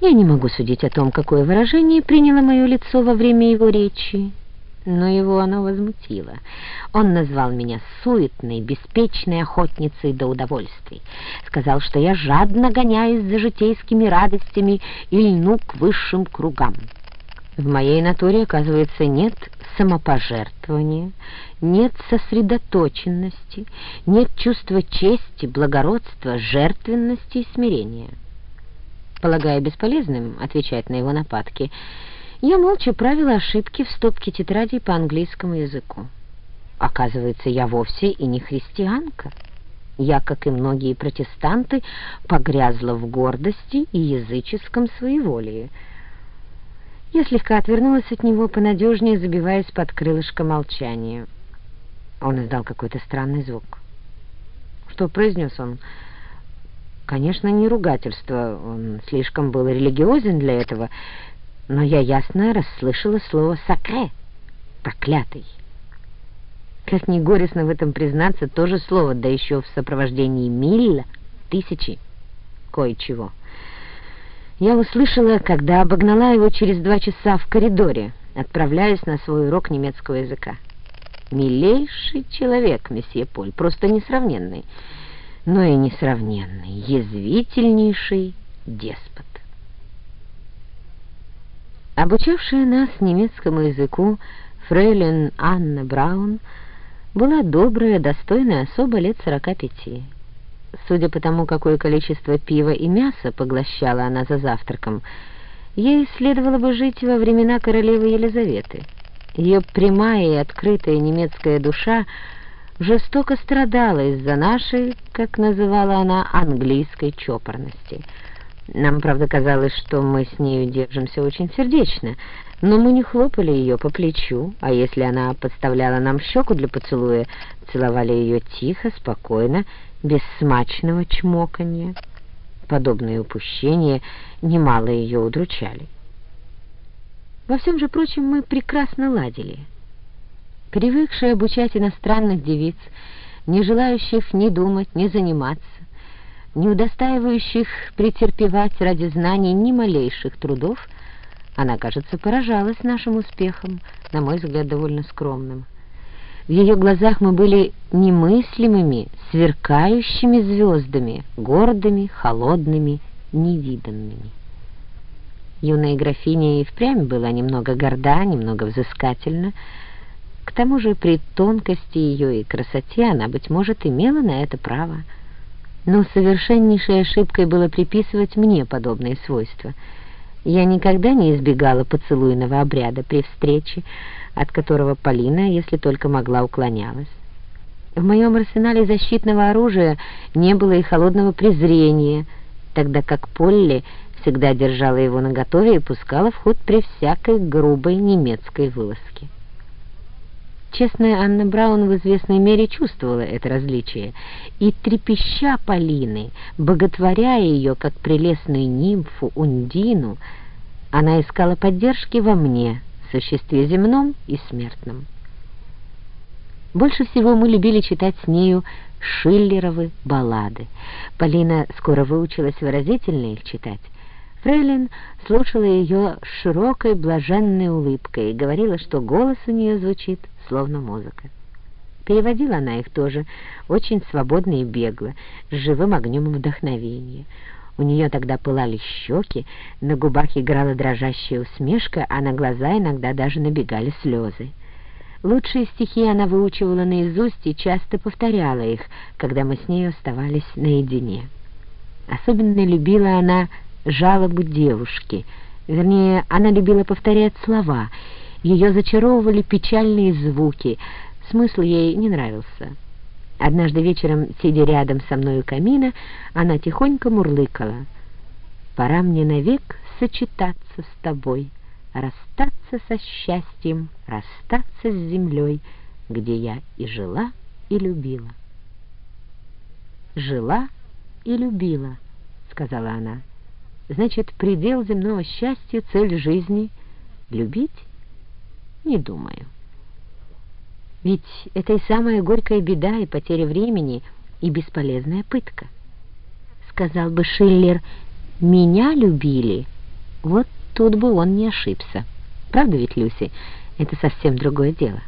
Я не могу судить о том, какое выражение приняло мое лицо во время его речи, но его оно возмутило. Он назвал меня суетной, беспечной охотницей до удовольствий. Сказал, что я жадно гоняюсь за житейскими радостями и льну к высшим кругам. В моей натуре, оказывается, нет самопожертвования, нет сосредоточенности, нет чувства чести, благородства, жертвенности и смирения. Полагая бесполезным отвечать на его нападки, я молча правила ошибки в стопке тетрадей по английскому языку. Оказывается, я вовсе и не христианка. Я, как и многие протестанты, погрязла в гордости и языческом своеволии — я слегка отвернулась от него, понадежнее забиваясь под крылышко молчания. Он издал какой-то странный звук. Что произнес он? Конечно, не ругательство, он слишком был религиозен для этого, но я ясно расслышала слово «сакре» — «проклятый». Как ни горестно в этом признаться, то же слово, да еще в сопровождении милля, тысячи, кое-чего — я услышала, когда обогнала его через два часа в коридоре, отправляясь на свой урок немецкого языка. Милейший человек, месье Поль, просто несравненный, но и несравненный, язвительнейший деспот. Обучавшая нас немецкому языку фрейлин Анна Браун была добрая, достойная особа лет сорока пяти. Судя по тому, какое количество пива и мяса поглощала она за завтраком, ей следовало бы жить во времена королевы Елизаветы. Ее прямая и открытая немецкая душа жестоко страдала из-за нашей, как называла она, английской чопорности. Нам, правда, казалось, что мы с нею держимся очень сердечно, но мы не хлопали ее по плечу, а если она подставляла нам щеку для поцелуя, целовали ее тихо, спокойно без смачного чмоканья. Подобные упущения немало ее удручали. Во всем же прочем мы прекрасно ладили. Привыкшие обучать иностранных девиц, не желающих ни думать, ни заниматься, не удостаивающих претерпевать ради знаний ни малейших трудов, она, кажется, поражалась нашим успехом, на мой взгляд, довольно скромным. В ее глазах мы были немыслимыми, сверкающими звездами, гордыми, холодными, невиданными. Юная графиня и впрямь была немного горда, немного взыскательна. К тому же при тонкости ее и красоте она, быть может, имела на это право. Но совершеннейшей ошибкой было приписывать мне подобные свойства. Я никогда не избегала поцелуйного обряда при встрече, от которого Полина, если только могла, уклонялась. В моем арсенале защитного оружия не было и холодного презрения, тогда как Полли всегда держала его наготове и пускала в ход при всякой грубой немецкой вылазке. Честная Анна Браун в известной мере чувствовала это различие, и, трепеща Полины, боготворяя ее как прелестную нимфу Ундину, она искала поддержки во мне — существе земном и смертном. Больше всего мы любили читать с нею Шиллеровы баллады. Полина скоро выучилась выразительно их читать. Фрейлин слушала ее с широкой блаженной улыбкой и говорила, что голос у нее звучит словно музыка. Переводила она их тоже очень свободно и бегло, с живым огнем вдохновения. У нее тогда пылали щеки, на губах играла дрожащая усмешка, а на глаза иногда даже набегали слезы. Лучшие стихи она выучивала наизусть и часто повторяла их, когда мы с ней оставались наедине. Особенно любила она жалобу девушки, вернее, она любила повторять слова, ее зачаровывали печальные звуки, смысл ей не нравился. Однажды вечером, сидя рядом со мной у камина, она тихонько мурлыкала. «Пора мне навек сочетаться с тобой, расстаться со счастьем, расстаться с землей, где я и жила, и любила». «Жила и любила», — сказала она. «Значит, предел земного счастья, цель жизни — любить? Не думаю». Ведь это и самая горькая беда, и потеря времени, и бесполезная пытка. Сказал бы Шиллер, «Меня любили, Вот тут бы он не ошибся. Правда ведь, Люси? Это совсем другое дело.